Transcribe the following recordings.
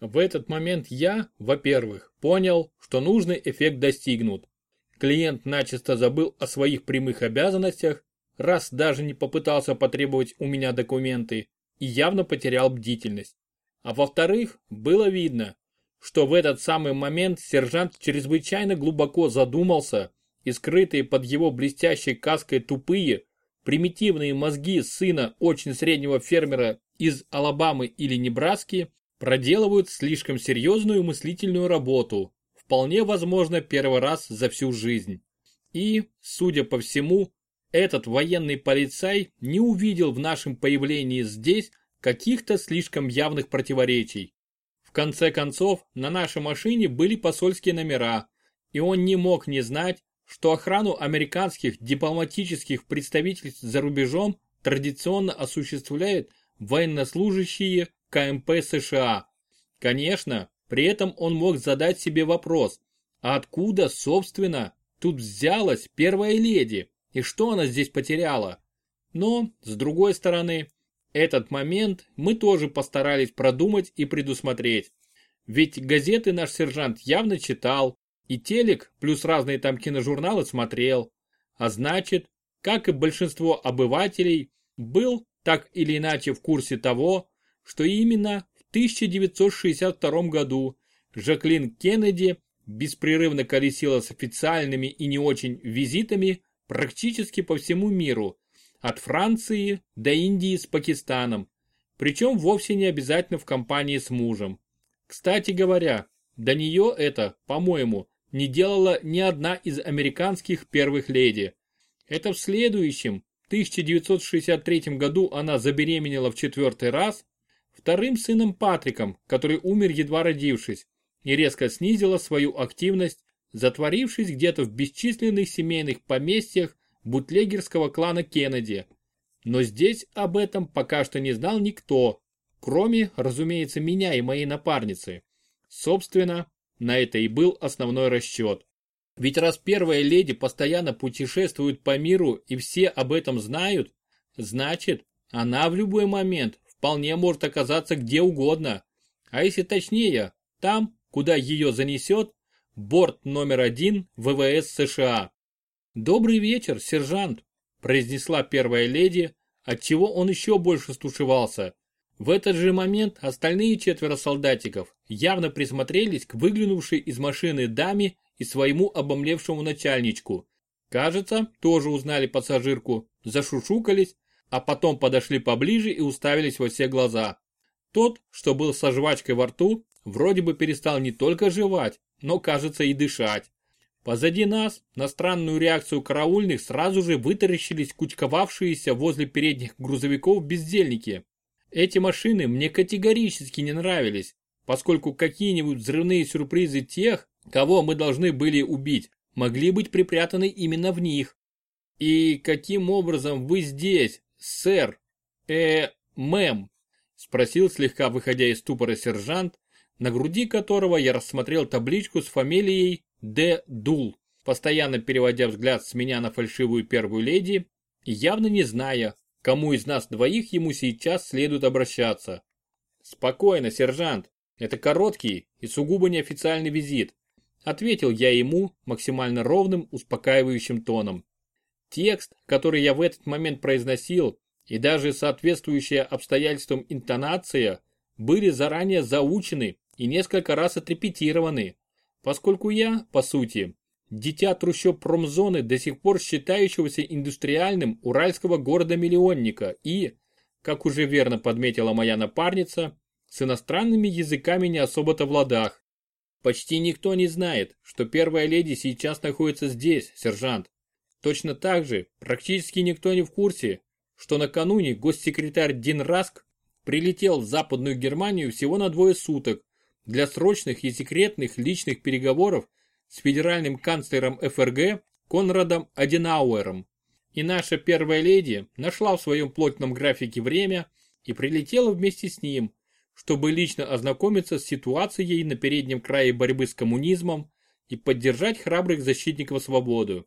В этот момент я, во-первых, понял, что нужный эффект достигнут. Клиент начисто забыл о своих прямых обязанностях, раз даже не попытался потребовать у меня документы и явно потерял бдительность. А во-вторых, было видно, что в этот самый момент сержант чрезвычайно глубоко задумался и скрытые под его блестящей каской тупые, примитивные мозги сына очень среднего фермера из Алабамы или Небраски проделывают слишком серьезную мыслительную работу, вполне возможно первый раз за всю жизнь. И, судя по всему, этот военный полицай не увидел в нашем появлении здесь каких-то слишком явных противоречий. В конце концов, на нашей машине были посольские номера, и он не мог не знать, что охрану американских дипломатических представительств за рубежом традиционно осуществляют военнослужащие КМП США. Конечно, при этом он мог задать себе вопрос, а откуда, собственно, тут взялась первая леди, и что она здесь потеряла? Но, с другой стороны, этот момент мы тоже постарались продумать и предусмотреть. Ведь газеты наш сержант явно читал, и телек плюс разные там киножурналы смотрел. А значит, как и большинство обывателей, был так или иначе в курсе того, что именно в 1962 году Жаклин Кеннеди беспрерывно колесила с официальными и не очень визитами практически по всему миру, от Франции до Индии с Пакистаном, причем вовсе не обязательно в компании с мужем. Кстати говоря, до нее это, по-моему, не делала ни одна из американских первых леди. Это в следующем, 1963 году она забеременела в четвертый раз, вторым сыном Патриком, который умер едва родившись, и резко снизила свою активность, затворившись где-то в бесчисленных семейных поместьях бутлегерского клана Кеннеди. Но здесь об этом пока что не знал никто, кроме, разумеется, меня и моей напарницы. Собственно, на это и был основной расчет. Ведь раз первая леди постоянно путешествует по миру и все об этом знают, значит, она в любой момент вполне может оказаться где угодно. А если точнее, там, куда ее занесет, борт номер один ВВС США. «Добрый вечер, сержант», – произнесла первая леди, отчего он еще больше стушевался. В этот же момент остальные четверо солдатиков явно присмотрелись к выглянувшей из машины даме и своему обомлевшему начальничку. Кажется, тоже узнали пассажирку, зашушукались, а потом подошли поближе и уставились во все глаза. Тот, что был со жвачкой во рту, вроде бы перестал не только жевать, но, кажется, и дышать. Позади нас, на странную реакцию караульных, сразу же вытаращились кучковавшиеся возле передних грузовиков бездельники. Эти машины мне категорически не нравились, поскольку какие-нибудь взрывные сюрпризы тех, кого мы должны были убить, могли быть припрятаны именно в них. И каким образом вы здесь, сэр, э, мэм? Спросил слегка выходя из ступора сержант, на груди которого я рассмотрел табличку с фамилией Д. Дул, постоянно переводя взгляд с меня на фальшивую первую леди и явно не зная, кому из нас двоих ему сейчас следует обращаться. «Спокойно, сержант, это короткий и сугубо неофициальный визит», ответил я ему максимально ровным, успокаивающим тоном. Текст, который я в этот момент произносил, и даже соответствующая обстоятельствам интонация, были заранее заучены и несколько раз отрепетированы, поскольку я, по сути, дитя трущоб промзоны до сих пор считающегося индустриальным уральского города-миллионника и, как уже верно подметила моя напарница, с иностранными языками не особо-то в ладах. Почти никто не знает, что первая леди сейчас находится здесь, сержант. Точно так же практически никто не в курсе, что накануне госсекретарь Дин Раск прилетел в Западную Германию всего на двое суток для срочных и секретных личных переговоров с федеральным канцлером ФРГ Конрадом Аденауэром. И наша первая леди нашла в своем плотном графике время и прилетела вместе с ним, чтобы лично ознакомиться с ситуацией на переднем крае борьбы с коммунизмом и поддержать храбрых защитников свободы.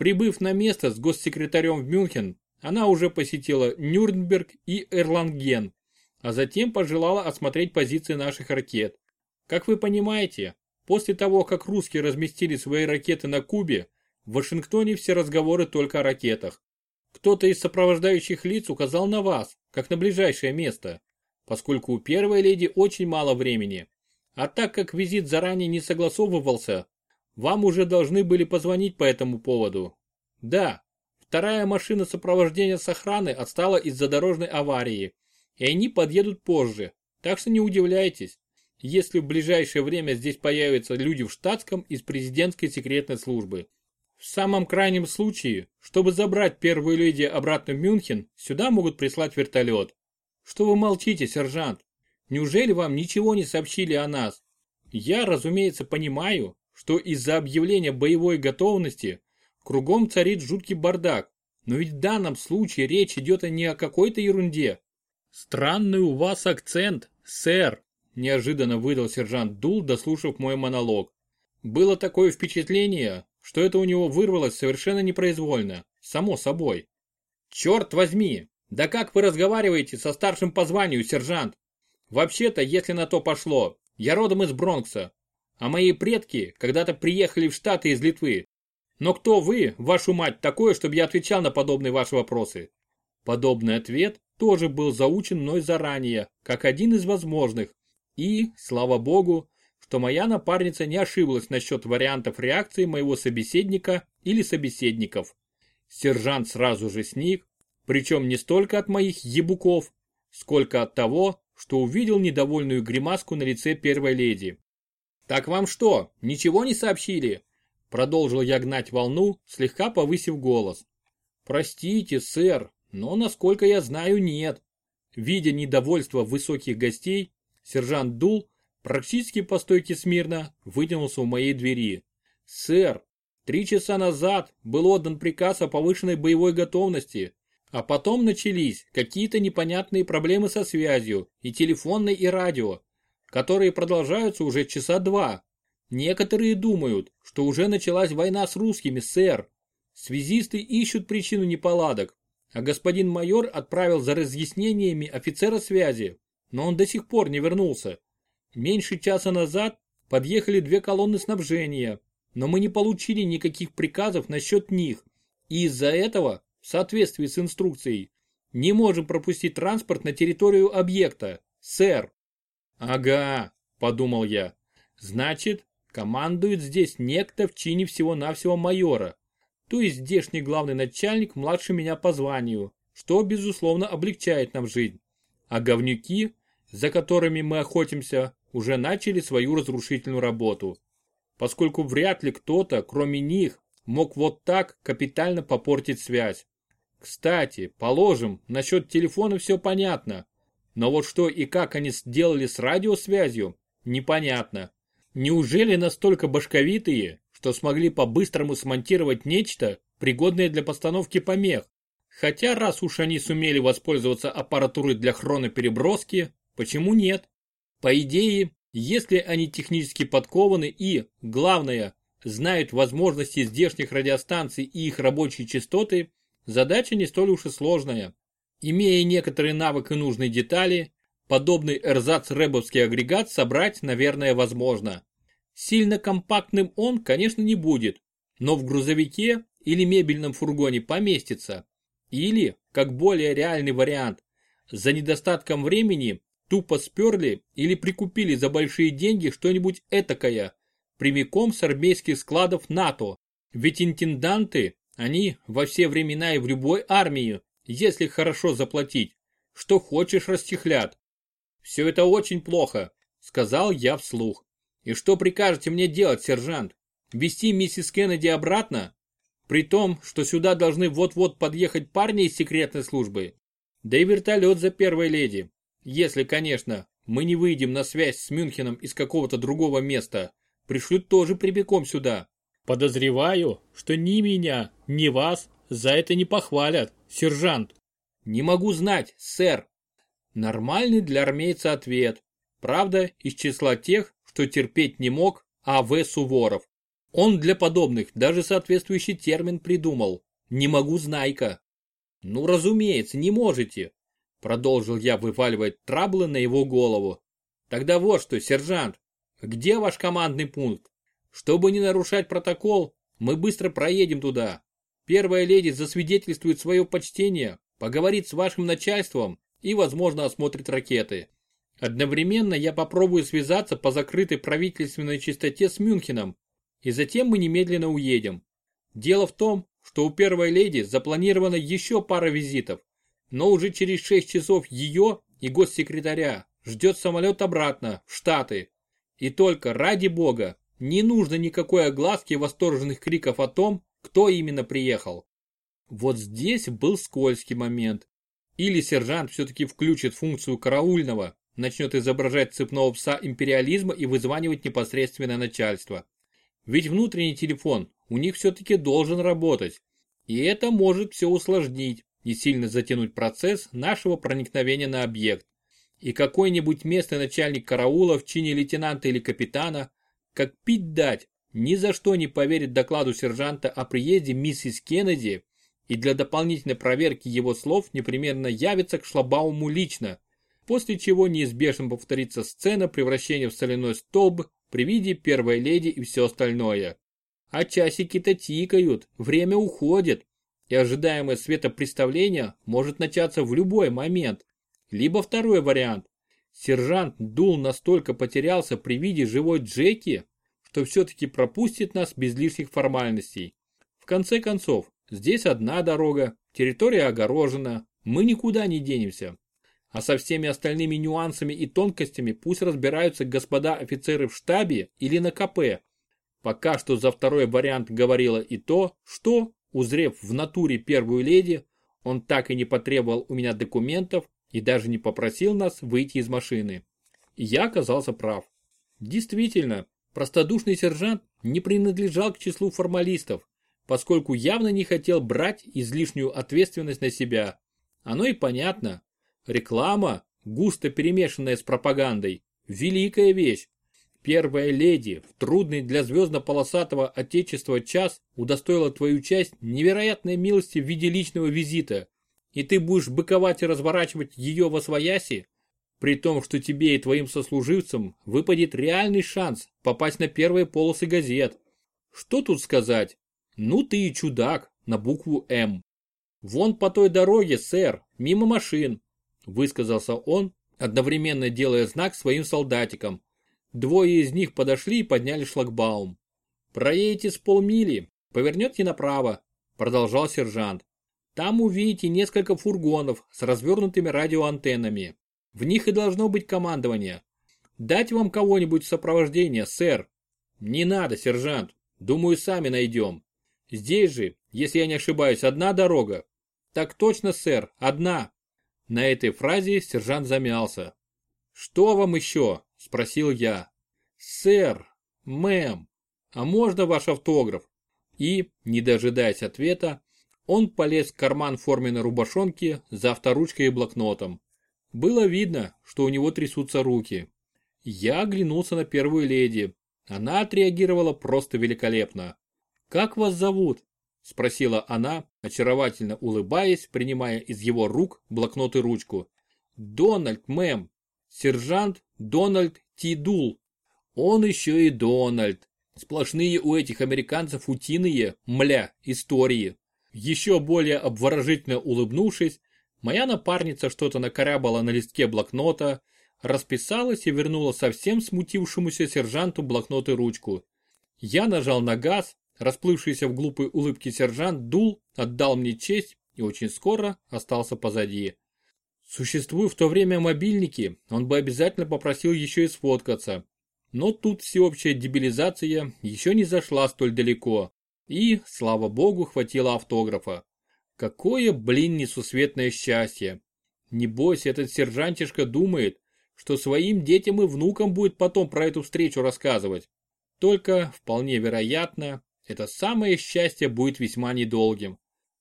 Прибыв на место с госсекретарем в Мюнхен, она уже посетила Нюрнберг и Эрланген, а затем пожелала осмотреть позиции наших ракет. Как вы понимаете, после того, как русские разместили свои ракеты на Кубе, в Вашингтоне все разговоры только о ракетах. Кто-то из сопровождающих лиц указал на вас, как на ближайшее место, поскольку у первой леди очень мало времени. А так как визит заранее не согласовывался, вам уже должны были позвонить по этому поводу. Да, вторая машина сопровождения с охраны отстала из-за дорожной аварии, и они подъедут позже, так что не удивляйтесь, если в ближайшее время здесь появятся люди в штатском из президентской секретной службы. В самом крайнем случае, чтобы забрать первую леди обратно в Мюнхен, сюда могут прислать вертолет. Что вы молчите, сержант? Неужели вам ничего не сообщили о нас? Я, разумеется, понимаю, что из-за объявления боевой готовности кругом царит жуткий бардак, но ведь в данном случае речь идет не о какой-то ерунде. Странный у вас акцент, сэр, неожиданно выдал сержант Дул, дослушав мой монолог. Было такое впечатление, что это у него вырвалось совершенно непроизвольно, само собой. Черт возьми, да как вы разговариваете со старшим по званию, сержант? Вообще-то, если на то пошло, я родом из Бронкса, а мои предки когда-то приехали в Штаты из Литвы. Но кто вы, вашу мать, такое, чтобы я отвечал на подобные ваши вопросы? Подобный ответ тоже был заучен мной заранее, как один из возможных. И, слава богу, что моя напарница не ошиблась насчет вариантов реакции моего собеседника или собеседников. Сержант сразу же сник, причем не столько от моих ебуков, сколько от того, что увидел недовольную гримаску на лице первой леди. «Так вам что, ничего не сообщили?» Продолжил я гнать волну, слегка повысив голос. «Простите, сэр, но, насколько я знаю, нет». Видя недовольство высоких гостей, сержант Дул практически по стойке смирно вытянулся у моей двери. «Сэр, три часа назад был отдан приказ о повышенной боевой готовности, а потом начались какие-то непонятные проблемы со связью и телефонной и радио, которые продолжаются уже часа два. Некоторые думают, что уже началась война с русскими, сэр. Связисты ищут причину неполадок, а господин майор отправил за разъяснениями офицера связи, но он до сих пор не вернулся. Меньше часа назад подъехали две колонны снабжения, но мы не получили никаких приказов насчет них, и из-за этого, в соответствии с инструкцией, не можем пропустить транспорт на территорию объекта, сэр. Ага, подумал я, значит, командует здесь некто в чине всего-навсего майора, то есть здешний главный начальник младше меня по званию, что, безусловно, облегчает нам жизнь. А говнюки, за которыми мы охотимся, уже начали свою разрушительную работу. Поскольку вряд ли кто-то, кроме них, мог вот так капитально попортить связь. Кстати, положим, насчет телефона все понятно. Но вот что и как они сделали с радиосвязью, непонятно. Неужели настолько башковитые, что смогли по-быстрому смонтировать нечто, пригодное для постановки помех? Хотя раз уж они сумели воспользоваться аппаратурой для хронопереброски, почему нет? По идее, если они технически подкованы и, главное, знают возможности здешних радиостанций и их рабочие частоты, задача не столь уж и сложная. Имея некоторый навык и нужные детали, подобный эрзац-рэбовский агрегат собрать, наверное, возможно. Сильно компактным он, конечно, не будет, но в грузовике или мебельном фургоне поместится. Или, как более реальный вариант, за недостатком времени тупо сперли или прикупили за большие деньги что-нибудь этакое, прямиком с армейских складов НАТО. Ведь интенданты, они во все времена и в любой армии, если хорошо заплатить, что хочешь расчехлят. Все это очень плохо, сказал я вслух. И что прикажете мне делать, сержант? Вести миссис Кеннеди обратно? При том, что сюда должны вот-вот подъехать парни из секретной службы. Да и вертолет за первой леди. Если, конечно, мы не выйдем на связь с Мюнхеном из какого-то другого места, пришлют тоже прямиком сюда. Подозреваю, что ни меня, ни вас за это не похвалят, сержант. Не могу знать, сэр. Нормальный для армейца ответ. Правда, из числа тех, что терпеть не мог А.В. Суворов. Он для подобных даже соответствующий термин придумал. Не могу знайка. Ну, разумеется, не можете. Продолжил я вываливать траблы на его голову. Тогда вот что, сержант, где ваш командный пункт? Чтобы не нарушать протокол, мы быстро проедем туда. Первая леди засвидетельствует свое почтение, поговорит с вашим начальством и, возможно, осмотрит ракеты. Одновременно я попробую связаться по закрытой правительственной частоте с Мюнхеном, и затем мы немедленно уедем. Дело в том, что у первой леди запланировано еще пара визитов, но уже через 6 часов ее и госсекретаря ждет самолет обратно, в Штаты. И только, ради бога, не нужно никакой огласки восторженных криков о том, кто именно приехал. Вот здесь был скользкий момент. Или сержант все-таки включит функцию караульного, начнет изображать цепного пса империализма и вызванивать непосредственно начальство. Ведь внутренний телефон у них все-таки должен работать. И это может все усложнить и сильно затянуть процесс нашего проникновения на объект. И какой-нибудь местный начальник караула в чине лейтенанта или капитана, как пить дать, ни за что не поверит докладу сержанта о приезде миссис Кеннеди и для дополнительной проверки его слов непременно явится к Шлабауму лично, после чего неизбежно повторится сцена превращения в соляной столб при виде первой леди и все остальное. А часики-то тикают, время уходит, и ожидаемое светопреставление может начаться в любой момент. Либо второй вариант. Сержант Дул настолько потерялся при виде живой Джеки, что все-таки пропустит нас без лишних формальностей. В конце концов, здесь одна дорога, территория огорожена, мы никуда не денемся. А со всеми остальными нюансами и тонкостями пусть разбираются господа офицеры в штабе или на КП. Пока что за второй вариант говорило и то, что, узрев в натуре первую леди, он так и не потребовал у меня документов и даже не попросил нас выйти из машины. Я оказался прав. Действительно, простодушный сержант не принадлежал к числу формалистов, поскольку явно не хотел брать излишнюю ответственность на себя. Оно и понятно. Реклама, густо перемешанная с пропагандой, великая вещь. Первая леди в трудный для звездно-полосатого отечества час удостоила твою часть невероятной милости в виде личного визита, и ты будешь быковать и разворачивать ее во свояси, при том, что тебе и твоим сослуживцам выпадет реальный шанс попасть на первые полосы газет. Что тут сказать? Ну ты и чудак на букву М. Вон по той дороге, сэр, мимо машин, высказался он, одновременно делая знак своим солдатикам. Двое из них подошли и подняли шлагбаум. Проедете с полмили, повернете направо, продолжал сержант. Там увидите несколько фургонов с развернутыми радиоантеннами. В них и должно быть командование. Дать вам кого-нибудь в сопровождение, сэр? Не надо, сержант. Думаю, сами найдем. Здесь же, если я не ошибаюсь, одна дорога. Так точно, сэр, одна. На этой фразе сержант замялся. Что вам еще? Спросил я. Сэр, мэм, а можно ваш автограф? И, не дожидаясь ответа, он полез в карман форменной рубашонки за авторучкой и блокнотом. Было видно, что у него трясутся руки. Я оглянулся на первую леди. Она отреагировала просто великолепно. «Как вас зовут?» – спросила она, очаровательно улыбаясь, принимая из его рук блокнот и ручку. «Дональд, мэм. Сержант Дональд Тидул. Он еще и Дональд. Сплошные у этих американцев утиные, мля, истории». Еще более обворожительно улыбнувшись, моя напарница что-то накорябала на листке блокнота, расписалась и вернула совсем смутившемуся сержанту блокнот и ручку. Я нажал на газ, расплывшийся в глупой улыбке сержант дул, отдал мне честь и очень скоро остался позади. Существуя в то время мобильники, он бы обязательно попросил еще и сфоткаться. Но тут всеобщая дебилизация еще не зашла столь далеко. И, слава богу, хватило автографа. Какое, блин, несусветное счастье. Небось, этот сержантишка думает, что своим детям и внукам будет потом про эту встречу рассказывать. Только, вполне вероятно, это самое счастье будет весьма недолгим.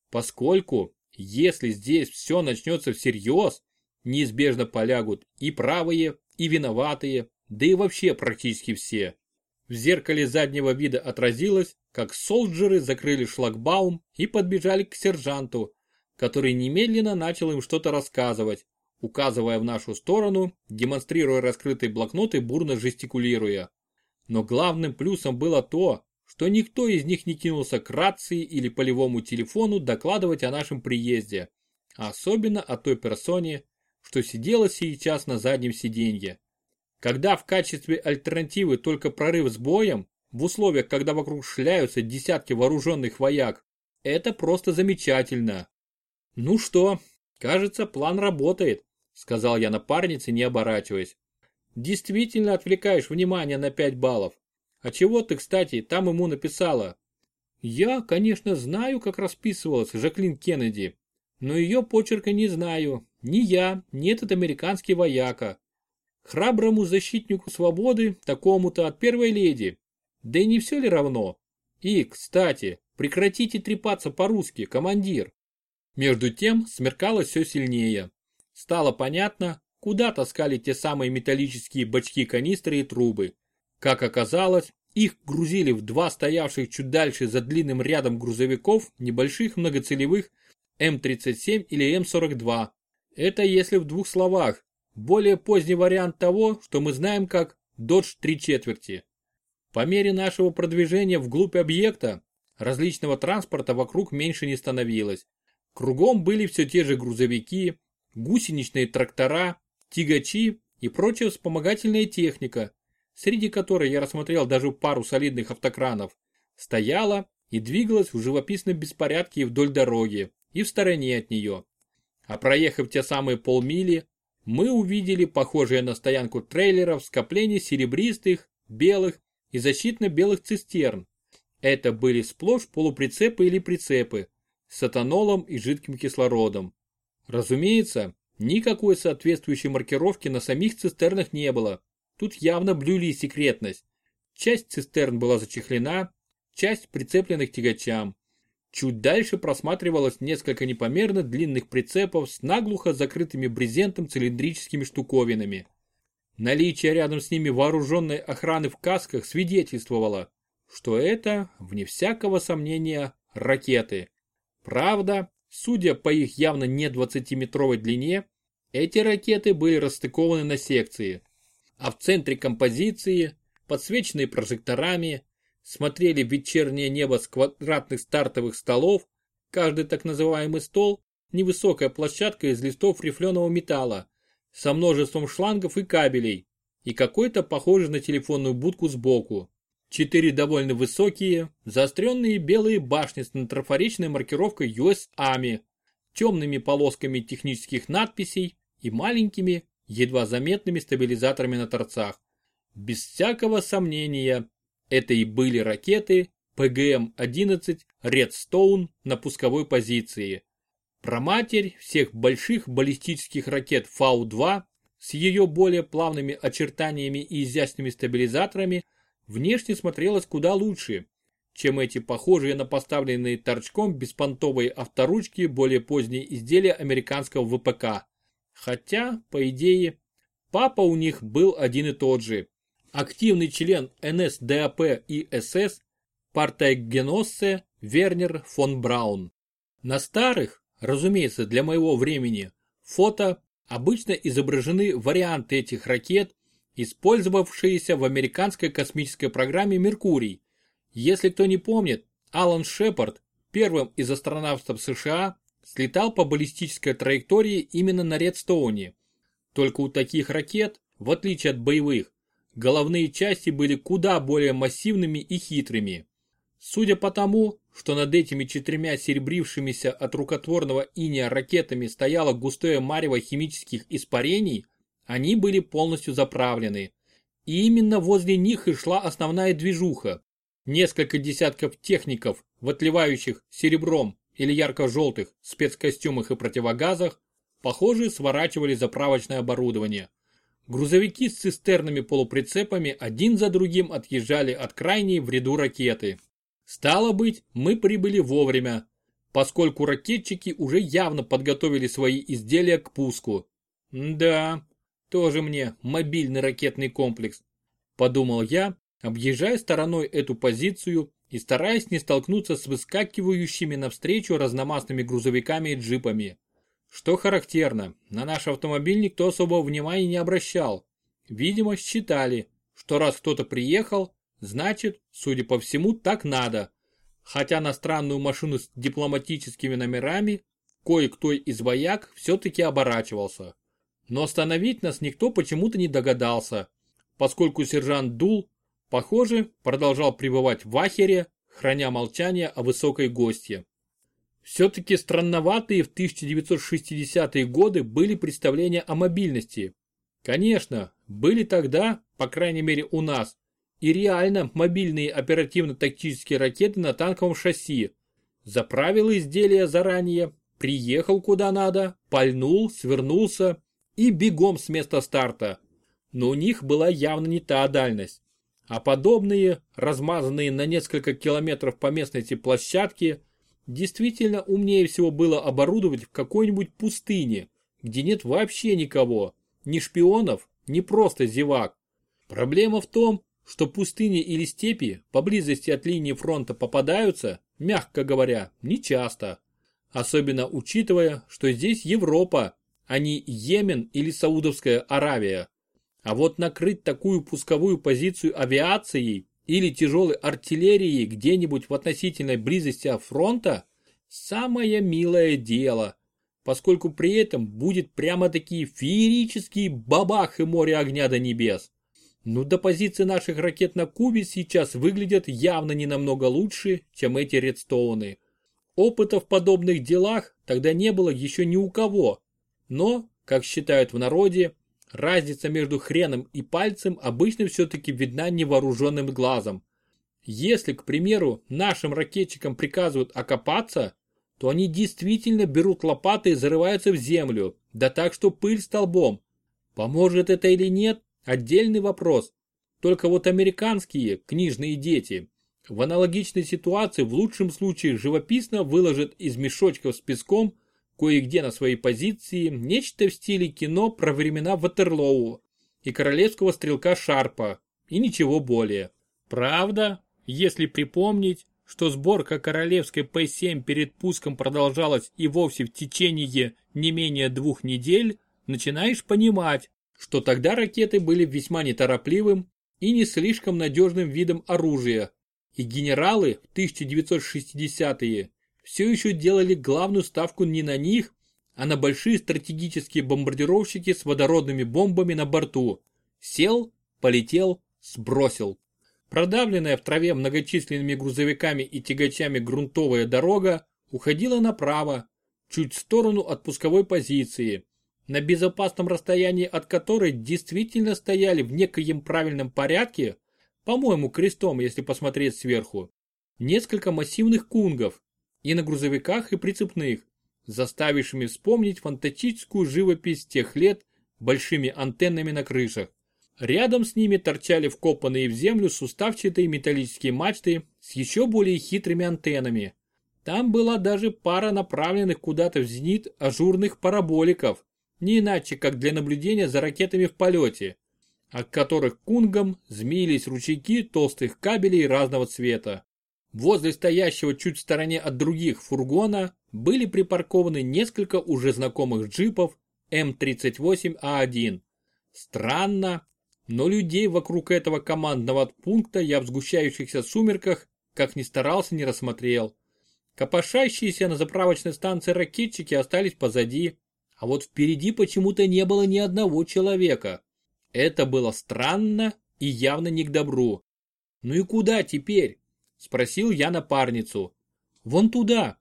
Поскольку, если здесь все начнется всерьез, неизбежно полягут и правые, и виноватые, да и вообще практически все. В зеркале заднего вида отразилось, как солджеры закрыли шлагбаум и подбежали к сержанту, который немедленно начал им что-то рассказывать, указывая в нашу сторону, демонстрируя раскрытый блокнот и бурно жестикулируя. Но главным плюсом было то, что никто из них не кинулся к рации или полевому телефону докладывать о нашем приезде, а особенно о той персоне, что сидела сейчас на заднем сиденье. Когда в качестве альтернативы только прорыв с боем, в условиях, когда вокруг шляются десятки вооруженных вояк, это просто замечательно. Ну что, кажется, план работает, сказал я напарнице, не оборачиваясь. Действительно отвлекаешь внимание на 5 баллов. А чего ты, кстати, там ему написала? Я, конечно, знаю, как расписывалась Жаклин Кеннеди, но ее почерка не знаю. Ни я, ни этот американский вояка. Храброму защитнику свободы, такому-то от первой леди. Да и не все ли равно? И, кстати, прекратите трепаться по-русски, командир. Между тем смеркалось все сильнее. Стало понятно, куда таскали те самые металлические бачки-канистры и трубы. Как оказалось, их грузили в два стоявших чуть дальше за длинным рядом грузовиков небольших многоцелевых М37 или М42. Это если в двух словах, более поздний вариант того, что мы знаем как Dodge 3 четверти. По мере нашего продвижения вглубь объекта, различного транспорта вокруг меньше не становилось. Кругом были все те же грузовики, гусеничные трактора, тягачи и прочая вспомогательная техника, среди которой я рассмотрел даже пару солидных автокранов, стояла и двигалась в живописном беспорядке вдоль дороги и в стороне от нее. А проехав те самые полмили, мы увидели похожее на стоянку трейлеров скопление серебристых, белых и защитно-белых цистерн. Это были сплошь полуприцепы или прицепы с этанолом и жидким кислородом. Разумеется, никакой соответствующей маркировки на самих цистернах не было. Тут явно блюли секретность. Часть цистерн была зачехлена, часть прицеплена к тягачам. Чуть дальше просматривалось несколько непомерно длинных прицепов с наглухо закрытыми брезентом цилиндрическими штуковинами. Наличие рядом с ними вооруженной охраны в касках свидетельствовало, что это, вне всякого сомнения, ракеты. Правда, судя по их явно не 20-метровой длине, эти ракеты были расстыкованы на секции, а в центре композиции, подсвеченные прожекторами, смотрели вечернее небо с квадратных стартовых столов, каждый так называемый стол – невысокая площадка из листов рифленого металла, со множеством шлангов и кабелей, и какой-то похожий на телефонную будку сбоку. Четыре довольно высокие, заостренные белые башни с трафаречной маркировкой US Army, темными полосками технических надписей и маленькими, едва заметными стабилизаторами на торцах. Без всякого сомнения, это и были ракеты ПГМ-11 Redstone на пусковой позиции. Проматерь всех больших баллистических ракет Фау-2 с ее более плавными очертаниями и изящными стабилизаторами внешне смотрелась куда лучше, чем эти похожие на поставленные торчком беспонтовые авторучки более поздние изделия американского ВПК. Хотя, по идее, папа у них был один и тот же активный член НСДАП и СС партайгеносце Вернер фон Браун. На старых, разумеется, для моего времени, фото обычно изображены варианты этих ракет, использовавшиеся в американской космической программе «Меркурий». Если кто не помнит, Алан Шепард, первым из астронавтов США, слетал по баллистической траектории именно на Редстоуне. Только у таких ракет, в отличие от боевых, головные части были куда более массивными и хитрыми. Судя по тому, что над этими четырьмя серебрившимися от рукотворного иния ракетами стояло густое марево химических испарений, они были полностью заправлены. И именно возле них и шла основная движуха. Несколько десятков техников в отливающих серебром или ярко-желтых спецкостюмах и противогазах, похоже, сворачивали заправочное оборудование. Грузовики с цистернами-полуприцепами один за другим отъезжали от крайней в ряду ракеты. Стало быть, мы прибыли вовремя, поскольку ракетчики уже явно подготовили свои изделия к пуску. Да, тоже мне мобильный ракетный комплекс, подумал я, объезжая стороной эту позицию и стараясь не столкнуться с выскакивающими навстречу разномастными грузовиками и джипами. Что характерно, на наш автомобиль никто особого внимания не обращал. Видимо, считали, что раз кто-то приехал, значит, судя по всему, так надо. Хотя на странную машину с дипломатическими номерами кое-кто из вояк все-таки оборачивался. Но остановить нас никто почему-то не догадался, поскольку сержант Дул, похоже, продолжал пребывать в ахере, храня молчание о высокой гостье. Все-таки странноватые в 1960-е годы были представления о мобильности. Конечно, были тогда, по крайней мере у нас, и реально мобильные оперативно-тактические ракеты на танковом шасси. Заправил изделие заранее, приехал куда надо, пальнул, свернулся и бегом с места старта. Но у них была явно не та дальность. А подобные, размазанные на несколько километров по местности площадки, Действительно умнее всего было оборудовать в какой-нибудь пустыне, где нет вообще никого, ни шпионов, ни просто зевак. Проблема в том, что пустыни или степи поблизости от линии фронта попадаются, мягко говоря, нечасто. Особенно учитывая, что здесь Европа, а не Йемен или Саудовская Аравия. А вот накрыть такую пусковую позицию авиацией или тяжелой артиллерией где-нибудь в относительной близости от фронта – самое милое дело, поскольку при этом будет прямо-таки феерический бабах и море огня до небес. Ну до позиции наших ракет на Кубе сейчас выглядят явно не намного лучше, чем эти редстоуны. Опыта в подобных делах тогда не было еще ни у кого. Но, как считают в народе, Разница между хреном и пальцем обычно все-таки видна невооруженным глазом. Если, к примеру, нашим ракетчикам приказывают окопаться, то они действительно берут лопаты и зарываются в землю, да так, что пыль столбом. Поможет это или нет, отдельный вопрос. Только вот американские книжные дети в аналогичной ситуации в лучшем случае живописно выложат из мешочков с песком кое-где на своей позиции нечто в стиле кино про времена Ватерлоу и королевского стрелка Шарпа, и ничего более. Правда, если припомнить, что сборка королевской П-7 перед пуском продолжалась и вовсе в течение не менее двух недель, начинаешь понимать, что тогда ракеты были весьма неторопливым и не слишком надежным видом оружия, и генералы в 1960-е все еще делали главную ставку не на них, а на большие стратегические бомбардировщики с водородными бомбами на борту. Сел, полетел, сбросил. Продавленная в траве многочисленными грузовиками и тягачами грунтовая дорога уходила направо, чуть в сторону от пусковой позиции, на безопасном расстоянии от которой действительно стояли в некоем правильном порядке, по-моему крестом, если посмотреть сверху, несколько массивных кунгов, и на грузовиках и прицепных, заставившими вспомнить фантастическую живопись тех лет большими антеннами на крышах. Рядом с ними торчали вкопанные в землю суставчатые металлические мачты с еще более хитрыми антеннами. Там была даже пара направленных куда-то в зенит ажурных параболиков, не иначе как для наблюдения за ракетами в полете, от которых кунгом змеились ручейки толстых кабелей разного цвета. Возле стоящего чуть в стороне от других фургона были припаркованы несколько уже знакомых джипов М38А1. Странно, но людей вокруг этого командного пункта я в сгущающихся сумерках, как ни старался, не рассмотрел. Копошащиеся на заправочной станции ракетчики остались позади, а вот впереди почему-то не было ни одного человека. Это было странно и явно не к добру. Ну и куда теперь? Спросил я напарницу. Вон туда,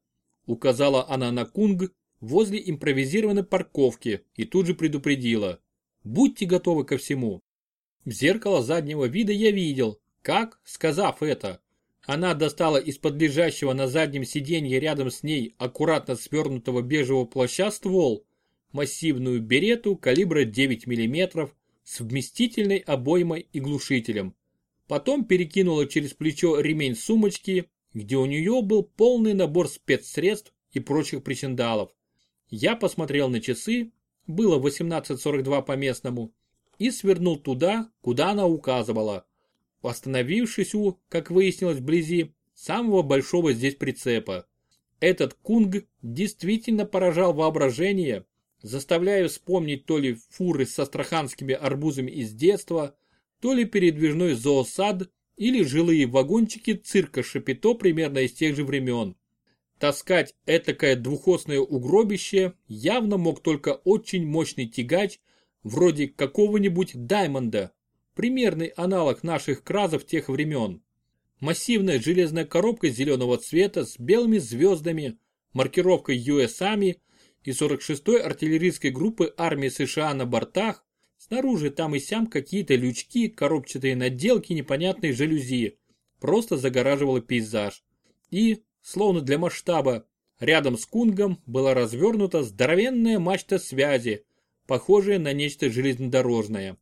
указала она на кунг возле импровизированной парковки и тут же предупредила. Будьте готовы ко всему. В зеркало заднего вида я видел, как, сказав это, она достала из-под лежащего на заднем сиденье рядом с ней аккуратно свернутого бежевого плаща ствол, массивную берету калибра 9 мм с вместительной обоймой и глушителем. Потом перекинула через плечо ремень сумочки, где у нее был полный набор спецсредств и прочих причиндалов. Я посмотрел на часы, было 18.42 по местному, и свернул туда, куда она указывала, остановившись у, как выяснилось вблизи, самого большого здесь прицепа. Этот кунг действительно поражал воображение, заставляя вспомнить то ли фуры с астраханскими арбузами из детства, то ли передвижной зоосад или жилые вагончики цирка Шапито примерно из тех же времен. Таскать этакое двухосное угробище явно мог только очень мощный тягач, вроде какого-нибудь Даймонда, примерный аналог наших кразов тех времен. Массивная железная коробка зеленого цвета с белыми звездами, маркировкой US Army и 46-й артиллерийской группы армии США на бортах, снаружи там и сям какие-то лючки, коробчатые наделки, непонятные жалюзи. Просто загораживала пейзаж. И, словно для масштаба, рядом с кунгом была развернута здоровенная мачта связи, похожая на нечто железнодорожное.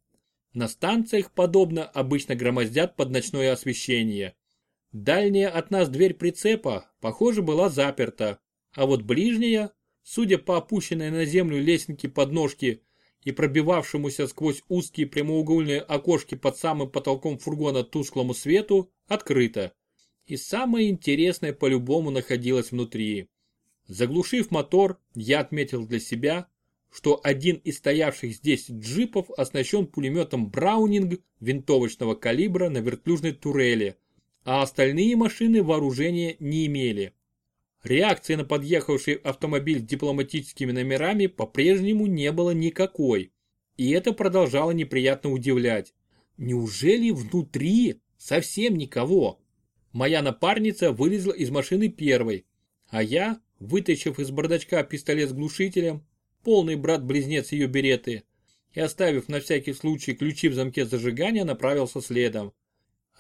На станциях подобно обычно громоздят под ночное освещение. Дальняя от нас дверь прицепа, похоже, была заперта, а вот ближняя, судя по опущенной на землю лесенке подножки и пробивавшемуся сквозь узкие прямоугольные окошки под самым потолком фургона тусклому свету, открыта. И самое интересное по-любому находилось внутри. Заглушив мотор, я отметил для себя, что один из стоявших здесь джипов оснащен пулеметом Браунинг винтовочного калибра на вертлюжной турели, а остальные машины вооружения не имели. Реакции на подъехавший автомобиль с дипломатическими номерами по-прежнему не было никакой, и это продолжало неприятно удивлять. Неужели внутри совсем никого? Моя напарница вылезла из машины первой, а я, вытащив из бардачка пистолет с глушителем, полный брат-близнец ее береты, и оставив на всякий случай ключи в замке зажигания, направился следом.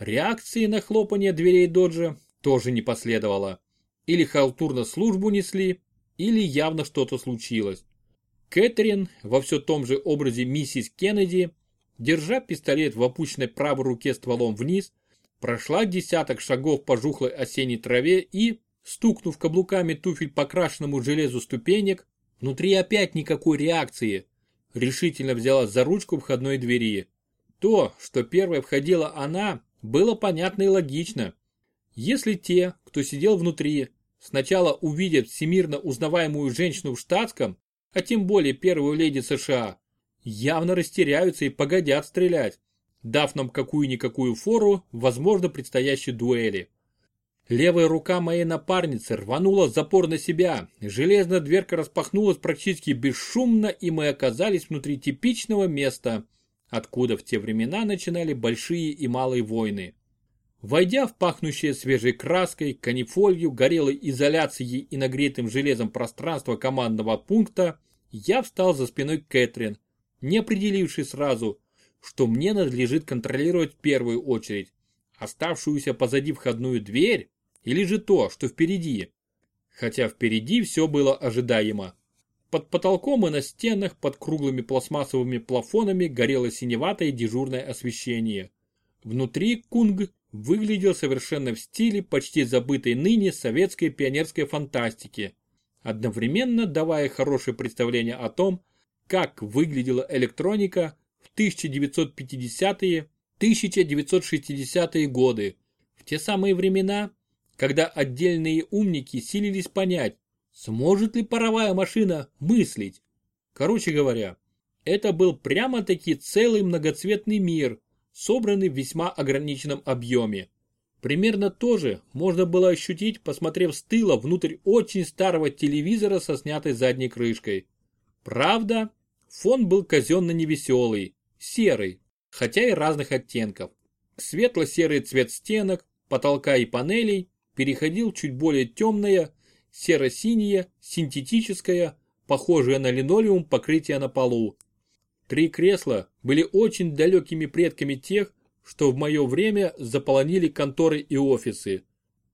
Реакции на хлопание дверей доджа тоже не последовало. Или халтурно службу несли, или явно что-то случилось. Кэтрин во все том же образе миссис Кеннеди, держа пистолет в опущенной правой руке стволом вниз, прошла десяток шагов по жухлой осенней траве и, стукнув каблуками туфель по крашенному железу ступенек, Внутри опять никакой реакции. Решительно взяла за ручку входной двери. То, что первой входила она, было понятно и логично. Если те, кто сидел внутри, сначала увидят всемирно узнаваемую женщину в штатском, а тем более первую леди США, явно растеряются и погодят стрелять, дав нам какую-никакую фору, возможно, предстоящей дуэли. Левая рука моей напарницы рванула запор на себя, железная дверка распахнулась практически бесшумно, и мы оказались внутри типичного места, откуда в те времена начинали большие и малые войны. Войдя в пахнущее свежей краской, канифолью, горелой изоляцией и нагретым железом пространство командного пункта, я встал за спиной Кэтрин, не определившись сразу, что мне надлежит контролировать в первую очередь. Оставшуюся позади входную дверь или же то, что впереди? Хотя впереди все было ожидаемо. Под потолком и на стенах под круглыми пластмассовыми плафонами горело синеватое дежурное освещение. Внутри Кунг выглядел совершенно в стиле почти забытой ныне советской пионерской фантастики, одновременно давая хорошее представление о том, как выглядела электроника в 1950-е, 1960-е годы, в те самые времена, когда отдельные умники силились понять, сможет ли паровая машина мыслить. Короче говоря, это был прямо-таки целый многоцветный мир, собранный в весьма ограниченном объеме. Примерно то же можно было ощутить, посмотрев с тыла внутрь очень старого телевизора со снятой задней крышкой. Правда, фон был казенно невеселый, серый, хотя и разных оттенков. Светло-серый цвет стенок, потолка и панелей переходил чуть более темное, серо-синее, синтетическое, похожее на линолеум покрытие на полу. Три кресла были очень далекими предками тех, что в мое время заполонили конторы и офисы.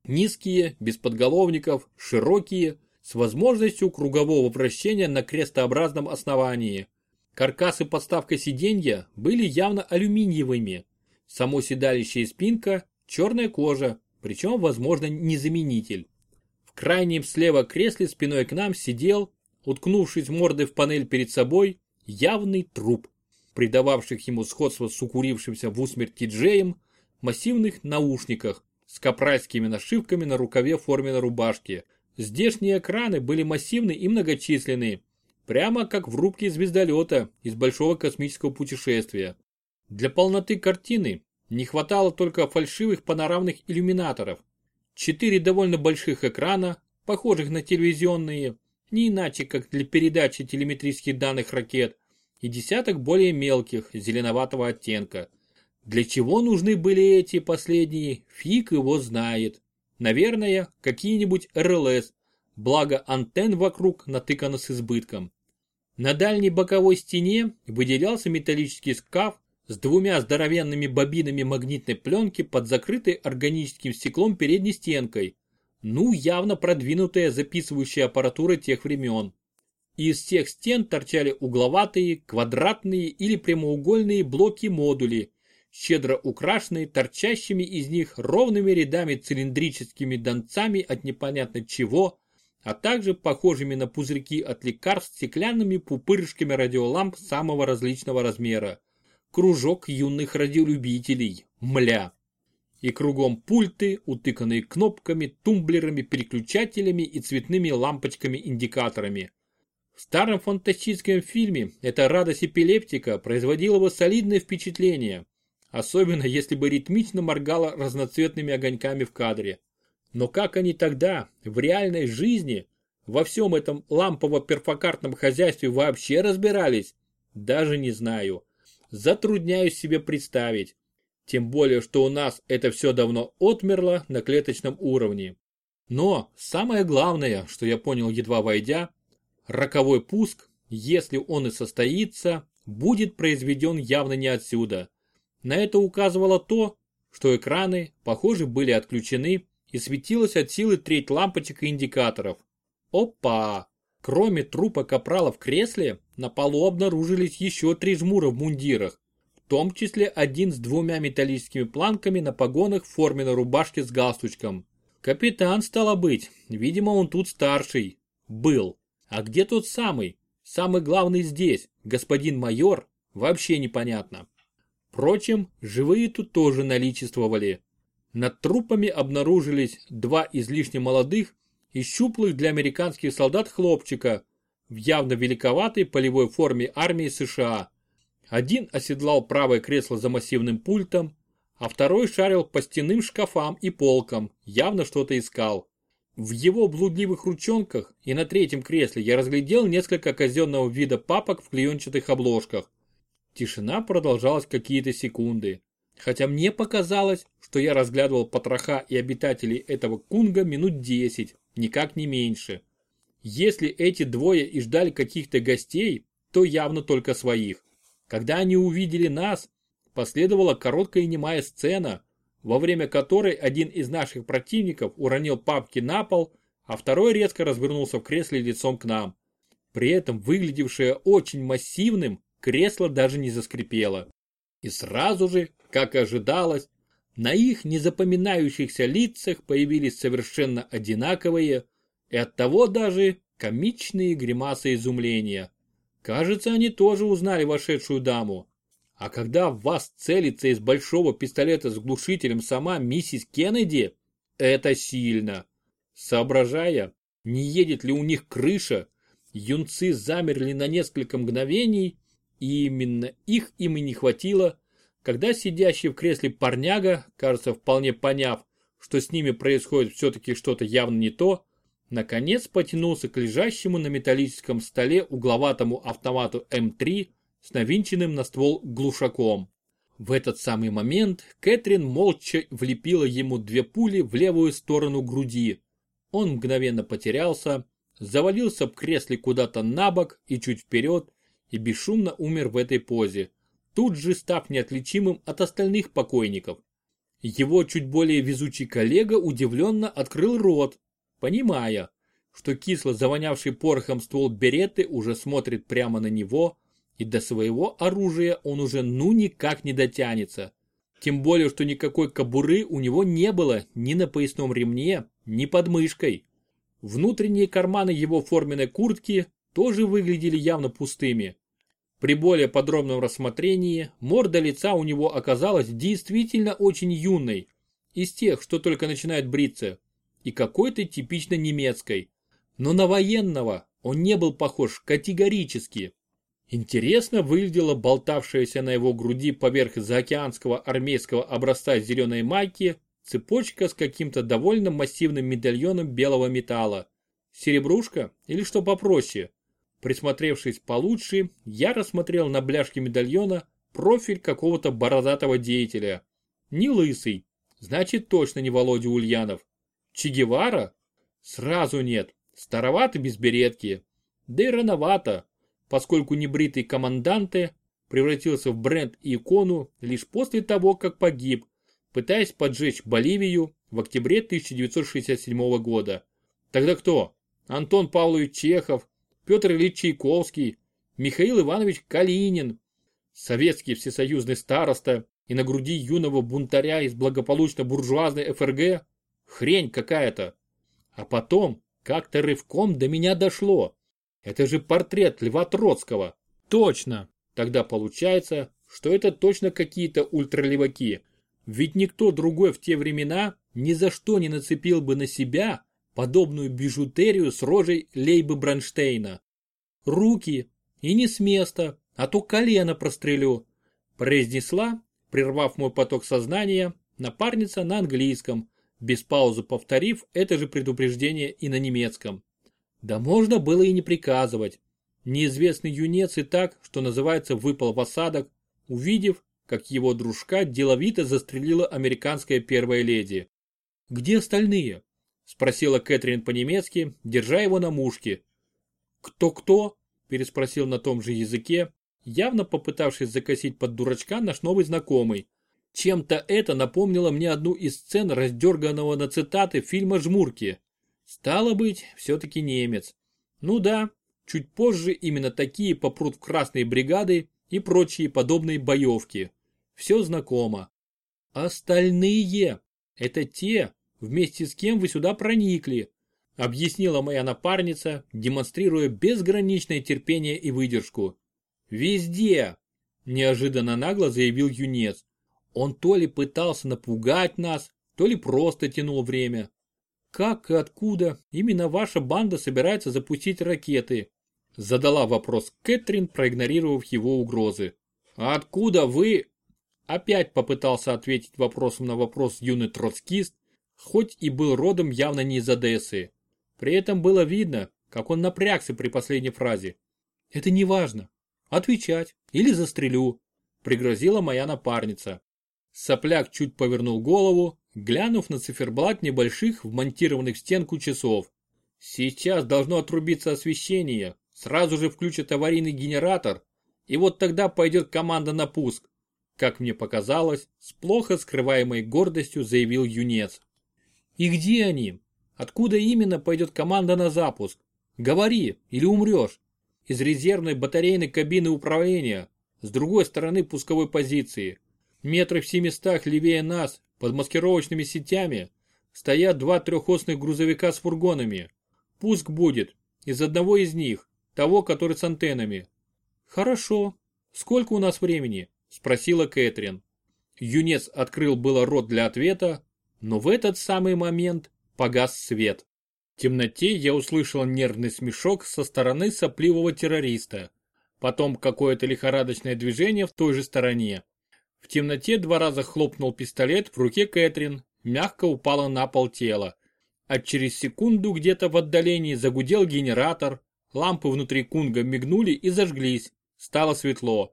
Низкие, без подголовников, широкие, с возможностью кругового вращения на крестообразном основании. Каркасы подставка сиденья были явно алюминиевыми. Само седалище и спинка – черная кожа, причем, возможно, не заменитель. В крайнем слева кресле спиной к нам сидел, уткнувшись мордой в панель перед собой, явный труп, придававших ему сходство с укурившимся в усмерть диджеем, массивных наушниках с капральскими нашивками на рукаве форменной рубашки, Здешние экраны были массивны и многочисленны, прямо как в рубке звездолета из большого космического путешествия. Для полноты картины не хватало только фальшивых панорамных иллюминаторов. Четыре довольно больших экрана, похожих на телевизионные, не иначе как для передачи телеметрических данных ракет, и десяток более мелких, зеленоватого оттенка. Для чего нужны были эти последние, фиг его знает. Наверное, какие-нибудь РЛС, благо антенн вокруг натыкано с избытком. На дальней боковой стене выделялся металлический скаф с двумя здоровенными бобинами магнитной пленки под закрытой органическим стеклом передней стенкой. Ну, явно продвинутая записывающая аппаратура тех времен. Из всех стен торчали угловатые, квадратные или прямоугольные блоки-модули, щедро украшенные торчащими из них ровными рядами цилиндрическими донцами от непонятно чего, а также похожими на пузырьки от лекарств стеклянными пупырышками радиоламп самого различного размера. Кружок юных радиолюбителей, мля. И кругом пульты, утыканные кнопками, тумблерами, переключателями и цветными лампочками-индикаторами. Старом фантастическом фильме эта радость эпилептика производила бы солидное впечатление, особенно если бы ритмично моргала разноцветными огоньками в кадре. Но как они тогда, в реальной жизни, во всем этом лампово-перфокартном хозяйстве вообще разбирались, даже не знаю. Затрудняюсь себе представить. Тем более, что у нас это все давно отмерло на клеточном уровне. Но самое главное, что я понял едва войдя, роковой пуск, если он и состоится, будет произведен явно не отсюда. На это указывало то, что экраны, похоже, были отключены и светилась от силы треть лампочек и индикаторов. Опа! Кроме трупа капрала в кресле, на полу обнаружились еще три жмура в мундирах, в том числе один с двумя металлическими планками на погонах в форме на рубашке с галстучком. Капитан стало быть, видимо он тут старший. Был. А где тот самый? Самый главный здесь, господин майор, вообще непонятно. Впрочем, живые тут тоже наличествовали. Над трупами обнаружились два излишне молодых и щуплых для американских солдат хлопчика в явно великоватой полевой форме армии США. Один оседлал правое кресло за массивным пультом, а второй шарил по стенным шкафам и полкам, явно что-то искал. В его блудливых ручонках и на третьем кресле я разглядел несколько казенного вида папок в клеенчатых обложках. Тишина продолжалась какие-то секунды. Хотя мне показалось, что я разглядывал потроха и обитателей этого кунга минут десять, никак не меньше. Если эти двое и ждали каких-то гостей, то явно только своих. Когда они увидели нас, последовала короткая и немая сцена, во время которой один из наших противников уронил папки на пол, а второй резко развернулся в кресле лицом к нам. При этом выглядевшее очень массивным, кресло даже не заскрипело. И сразу же, как ожидалось, на их незапоминающихся лицах появились совершенно одинаковые и оттого даже комичные гримасы изумления. Кажется, они тоже узнали вошедшую даму. А когда в вас целится из большого пистолета с глушителем сама миссис Кеннеди, это сильно. Соображая, не едет ли у них крыша, юнцы замерли на несколько мгновений и именно их им и не хватило, когда сидящий в кресле парняга, кажется вполне поняв, что с ними происходит все-таки что-то явно не то, наконец потянулся к лежащему на металлическом столе угловатому автомату М3 с навинченным на ствол глушаком. В этот самый момент Кэтрин молча влепила ему две пули в левую сторону груди. Он мгновенно потерялся, завалился в кресле куда-то на бок и чуть вперед, и бесшумно умер в этой позе, тут же став неотличимым от остальных покойников. Его чуть более везучий коллега удивленно открыл рот, понимая, что кисло завонявший порохом ствол береты уже смотрит прямо на него, и до своего оружия он уже ну никак не дотянется. Тем более, что никакой кобуры у него не было ни на поясном ремне, ни под мышкой. Внутренние карманы его форменной куртки тоже выглядели явно пустыми. При более подробном рассмотрении морда лица у него оказалась действительно очень юной, из тех, что только начинают бриться, и какой-то типично немецкой. но на военного он не был похож категорически. Интересно выглядела болтавшаяся на его груди поверх заокеанского армейского образца зеленой майки цепочка с каким-то довольно массивным медальоном белого металла. Серебрушка или что попроще? Присмотревшись получше, я рассмотрел на бляшке медальона профиль какого-то бородатого деятеля. Не лысый, значит точно не Володя Ульянов. Че Гевара? Сразу нет, старовато без беретки. Да и рановато, поскольку небритый команданте превратился в бренд и икону лишь после того, как погиб, пытаясь поджечь Боливию в октябре 1967 года. Тогда кто? Антон Павлович Чехов, Петр Ильич Чайковский, Михаил Иванович Калинин, советский всесоюзный староста и на груди юного бунтаря из благополучно буржуазной ФРГ? Хрень какая-то. А потом как-то рывком до меня дошло. Это же портрет Льва Троцкого. Точно. Тогда получается, что это точно какие-то ультралеваки. Ведь никто другой в те времена ни за что не нацепил бы на себя подобную бижутерию с рожей Лейбы Бронштейна. Руки, и не с места, а то колено прострелю, произнесла, прервав мой поток сознания, напарница на английском, без паузы повторив это же предупреждение и на немецком. Да можно было и не приказывать. Неизвестный юнец и так, что называется, выпал в осадок, увидев, как его дружка деловито застрелила американская первая леди. «Где остальные?» – спросила Кэтрин по-немецки, держа его на мушке. «Кто-кто?» – переспросил на том же языке, явно попытавшись закосить под дурачка наш новый знакомый. Чем-то это напомнило мне одну из сцен раздерганного на цитаты фильма «Жмурки». Стало быть, все-таки немец. Ну да, чуть позже именно такие попрут в красные бригады и прочие подобные боевки. Все знакомо. Остальные – это те, вместе с кем вы сюда проникли, объяснила моя напарница, демонстрируя безграничное терпение и выдержку. Везде, неожиданно нагло заявил юнец. Он то ли пытался напугать нас, то ли просто тянул время. Как и откуда именно ваша банда собирается запустить ракеты? Задала вопрос Кэтрин, проигнорировав его угрозы. «А откуда вы...» Опять попытался ответить вопросом на вопрос юный троцкист, хоть и был родом явно не из Одессы. При этом было видно, как он напрягся при последней фразе. «Это не важно. Отвечать или застрелю», — пригрозила моя напарница. Сопляк чуть повернул голову, глянув на циферблат небольших вмонтированных в стенку часов. Сейчас должно отрубиться освещение, Сразу же включат аварийный генератор, и вот тогда пойдет команда на пуск. Как мне показалось, с плохо скрываемой гордостью заявил юнец. И где они? Откуда именно пойдет команда на запуск? Говори, или умрешь. Из резервной батарейной кабины управления, с другой стороны пусковой позиции. Метров в семистах левее нас, под маскировочными сетями, стоят два трехосных грузовика с фургонами. Пуск будет из одного из них того, который с антеннами. Хорошо. Сколько у нас времени? Спросила Кэтрин. Юнец открыл было рот для ответа, но в этот самый момент погас свет. В темноте я услышал нервный смешок со стороны сопливого террориста. Потом какое-то лихорадочное движение в той же стороне. В темноте два раза хлопнул пистолет в руке Кэтрин, мягко упало на пол тело. А через секунду где-то в отдалении загудел генератор, Лампы внутри кунга мигнули и зажглись. Стало светло.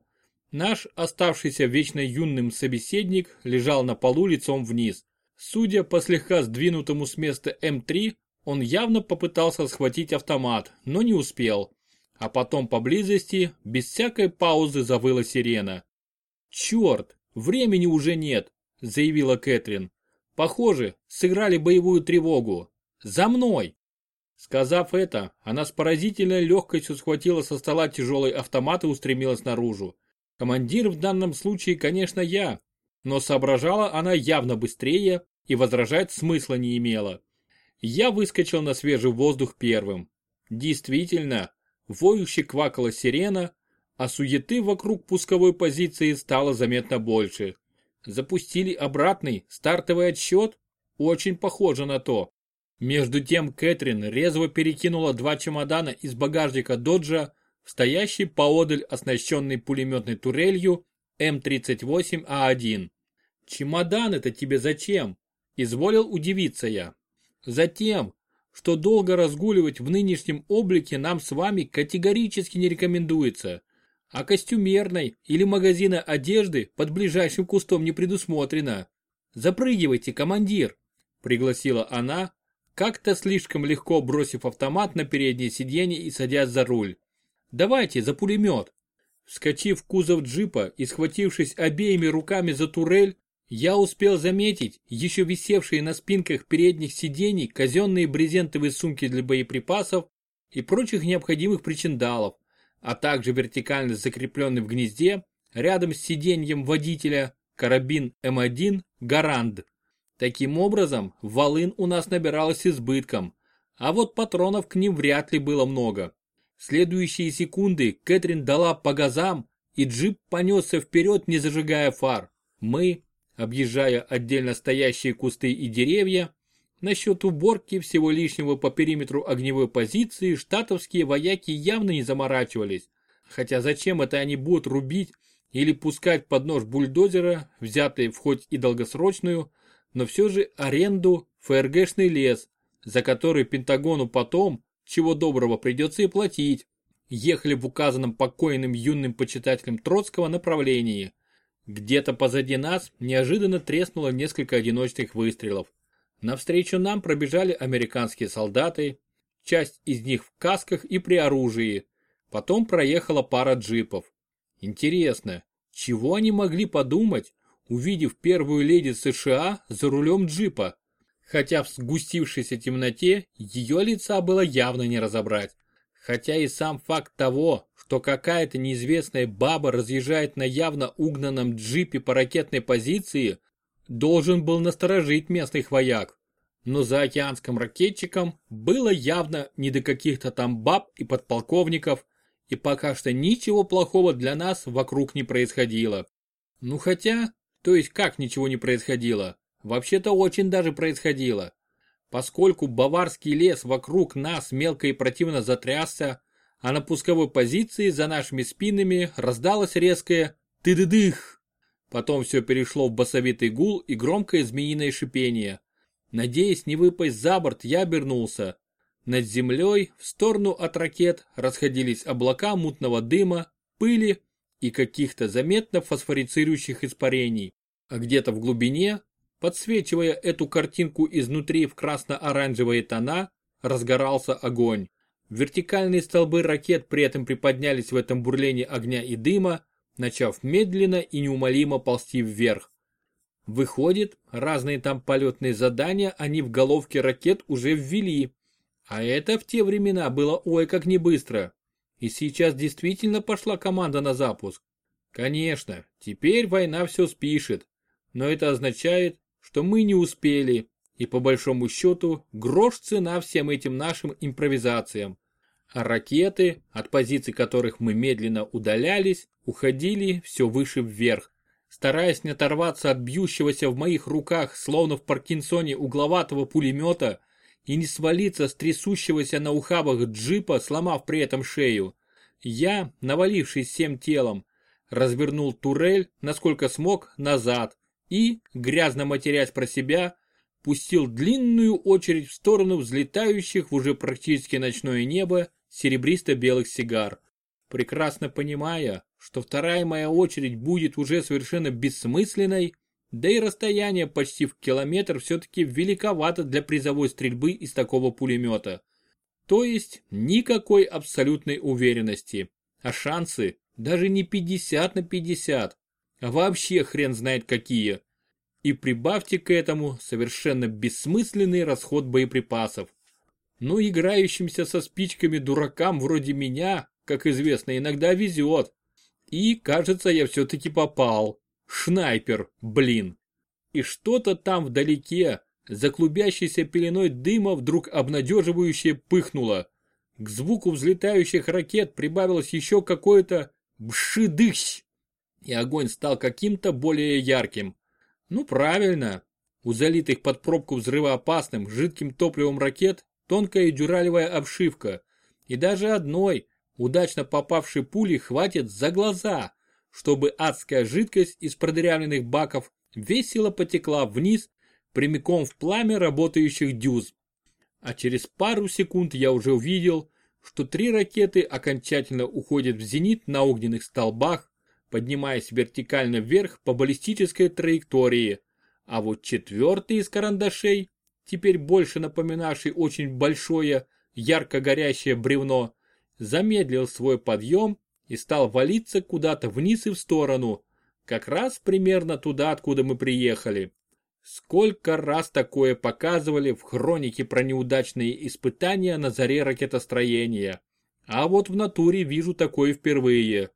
Наш, оставшийся вечно юным собеседник, лежал на полу лицом вниз. Судя по слегка сдвинутому с места М3, он явно попытался схватить автомат, но не успел. А потом поблизости, без всякой паузы, завыла сирена. «Черт, времени уже нет», — заявила Кэтрин. «Похоже, сыграли боевую тревогу. За мной!» Сказав это, она с поразительной легкостью схватила со стола тяжелый автомат и устремилась наружу. Командир в данном случае, конечно, я, но соображала она явно быстрее и возражать смысла не имела. Я выскочил на свежий воздух первым. Действительно, воюще квакала сирена, а суеты вокруг пусковой позиции стало заметно больше. Запустили обратный стартовый отсчет? Очень похоже на то. Между тем Кэтрин резво перекинула два чемодана из багажника доджа в стоящий поодаль оснащенный пулеметной турелью М38А1. «Чемодан-то тебе зачем?» – изволил удивиться я. «Затем, что долго разгуливать в нынешнем облике нам с вами категорически не рекомендуется, а костюмерной или магазина одежды под ближайшим кустом не предусмотрено. Запрыгивайте, командир!» – пригласила она, как-то слишком легко бросив автомат на переднее сиденье и садясь за руль. «Давайте за пулемет!» Вскочив в кузов джипа и схватившись обеими руками за турель, я успел заметить еще висевшие на спинках передних сидений казенные брезентовые сумки для боеприпасов и прочих необходимых причиндалов, а также вертикально закрепленный в гнезде, рядом с сиденьем водителя, карабин М1 «Гаранд». Таким образом, волын у нас набиралось избытком, а вот патронов к ним вряд ли было много. В следующие секунды Кэтрин дала по газам, и джип понесся вперед, не зажигая фар. Мы, объезжая отдельно стоящие кусты и деревья, насчет уборки всего лишнего по периметру огневой позиции штатовские вояки явно не заморачивались. Хотя зачем это они будут рубить или пускать под нож бульдозера, взятые в хоть и долгосрочную, но все же аренду ФРГшный лес, за который Пентагону потом, чего доброго, придется и платить. Ехали в указанном покойным юным почитателем Троцкого направлении. Где-то позади нас неожиданно треснуло несколько одиночных выстрелов. Навстречу нам пробежали американские солдаты, часть из них в касках и при оружии. Потом проехала пара джипов. Интересно, чего они могли подумать, увидев первую леди США за рулем джипа. Хотя в сгустившейся темноте ее лица было явно не разобрать. Хотя и сам факт того, что какая-то неизвестная баба разъезжает на явно угнанном джипе по ракетной позиции, должен был насторожить местных вояк. Но за океанским ракетчиком было явно не до каких-то там баб и подполковников, и пока что ничего плохого для нас вокруг не происходило. Ну хотя, то есть как ничего не происходило? Вообще-то очень даже происходило. Поскольку баварский лес вокруг нас мелко и противно затрясся, а на пусковой позиции за нашими спинами раздалось резкое «ты-ды-дых». Потом все перешло в басовитый гул и громкое змеиное шипение. Надеясь не выпасть за борт, я обернулся. Над землей, в сторону от ракет, расходились облака мутного дыма, пыли и каких-то заметно фосфорицирующих испарений, а где-то в глубине, подсвечивая эту картинку изнутри в красно-оранжевые тона, разгорался огонь. Вертикальные столбы ракет при этом приподнялись в этом бурлении огня и дыма, начав медленно и неумолимо ползти вверх. Выходит, разные там полетные задания они в головке ракет уже ввели. А это в те времена было ой как не быстро. И сейчас действительно пошла команда на запуск. Конечно, теперь война все спишет, но это означает, что мы не успели, и по большому счету грош цена всем этим нашим импровизациям. А ракеты, от позиций которых мы медленно удалялись, уходили все выше вверх, стараясь не оторваться от бьющегося в моих руках, словно в Паркинсоне угловатого пулемета, и не свалиться с трясущегося на ухабах джипа, сломав при этом шею. Я, навалившись всем телом, развернул турель, насколько смог, назад и, грязно матерясь про себя, пустил длинную очередь в сторону взлетающих в уже практически ночное небо серебристо-белых сигар, прекрасно понимая, что вторая моя очередь будет уже совершенно бессмысленной, да и расстояние почти в километр все-таки великовато для призовой стрельбы из такого пулемета. То есть никакой абсолютной уверенности, а шансы даже не 50 на 50, а вообще хрен знает какие. И прибавьте к этому совершенно бессмысленный расход боеприпасов. Ну играющимся со спичками дуракам вроде меня, как известно, иногда везет. И кажется я все-таки попал. Шнайпер, блин. И что-то там вдалеке, за клубящейся пеленой дыма вдруг обнадеживающе пыхнуло. К звуку взлетающих ракет прибавилось еще какое-то бшидыщ, и огонь стал каким-то более ярким. Ну правильно, У залитых под пробку взрывоопасным жидким топливом ракет тонкая дюралевая обшивка. И даже одной, удачно попавшей пули хватит за глаза, чтобы адская жидкость из продырявленных баков весело потекла вниз, прямиком в пламя работающих дюз. А через пару секунд я уже увидел, что три ракеты окончательно уходят в зенит на огненных столбах, поднимаясь вертикально вверх по баллистической траектории, а вот четвертый из карандашей, теперь больше напоминавший очень большое, ярко горящее бревно, замедлил свой подъем и стал валиться куда-то вниз и в сторону, как раз примерно туда, откуда мы приехали. Сколько раз такое показывали в хронике про неудачные испытания на заре ракетостроения. А вот в натуре вижу такое впервые.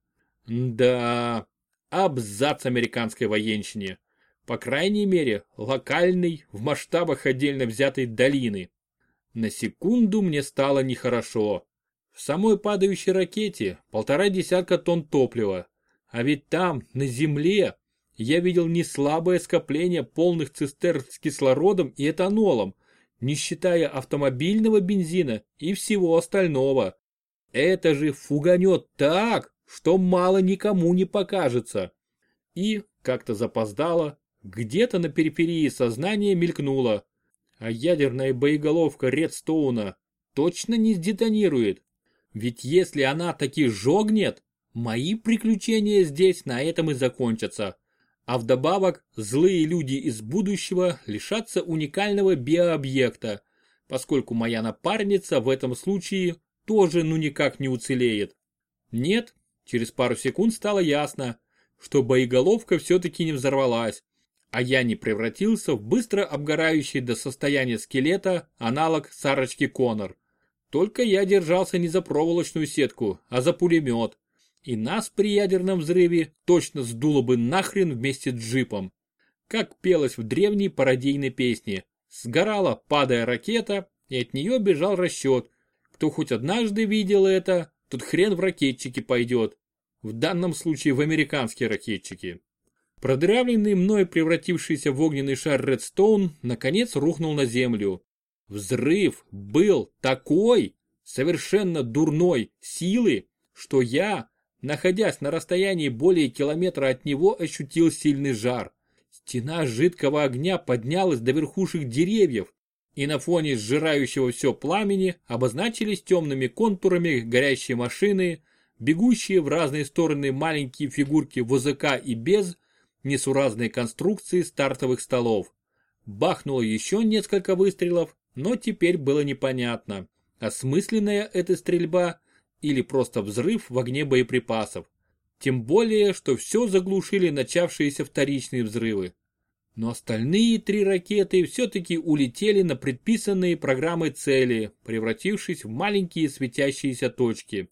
Да, абзац американской военщине. По крайней мере, локальный, в масштабах отдельно взятой долины. На секунду мне стало нехорошо. В самой падающей ракете полтора десятка тонн топлива. А ведь там, на земле, я видел не слабое скопление полных цистерн с кислородом и этанолом, не считая автомобильного бензина и всего остального. Это же фуганет так, что мало никому не покажется. И, как-то запоздало, где-то на периферии сознания мелькнуло. А ядерная боеголовка Редстоуна точно не сдетонирует. Ведь если она таки жогнет, мои приключения здесь на этом и закончатся. А вдобавок, злые люди из будущего лишатся уникального биообъекта, поскольку моя напарница в этом случае тоже ну никак не уцелеет. Нет, через пару секунд стало ясно, что боеголовка все-таки не взорвалась, а я не превратился в быстро обгорающий до состояния скелета аналог Сарочки Конор. Только я держался не за проволочную сетку, а за пулемет. И нас при ядерном взрыве точно сдуло бы нахрен вместе с джипом. Как пелось в древней пародийной песне. Сгорала, падая ракета, и от нее бежал расчет. Кто хоть однажды видел это, тот хрен в ракетчики пойдет. В данном случае в американские ракетчики. Продырявленный мной превратившийся в огненный шар Редстоун наконец рухнул на землю. Взрыв был такой, совершенно дурной силы, что я, находясь на расстоянии более километра от него, ощутил сильный жар. Стена жидкого огня поднялась до верхушек деревьев, и на фоне сжирающего все пламени обозначились темными контурами горящие машины, бегущие в разные стороны маленькие фигурки ВЗК и без, несуразные конструкции стартовых столов. Бахнуло еще несколько выстрелов, но теперь было непонятно, осмысленная эта стрельба или просто взрыв в огне боеприпасов. Тем более, что все заглушили начавшиеся вторичные взрывы. Но остальные три ракеты все-таки улетели на предписанные программой цели, превратившись в маленькие светящиеся точки.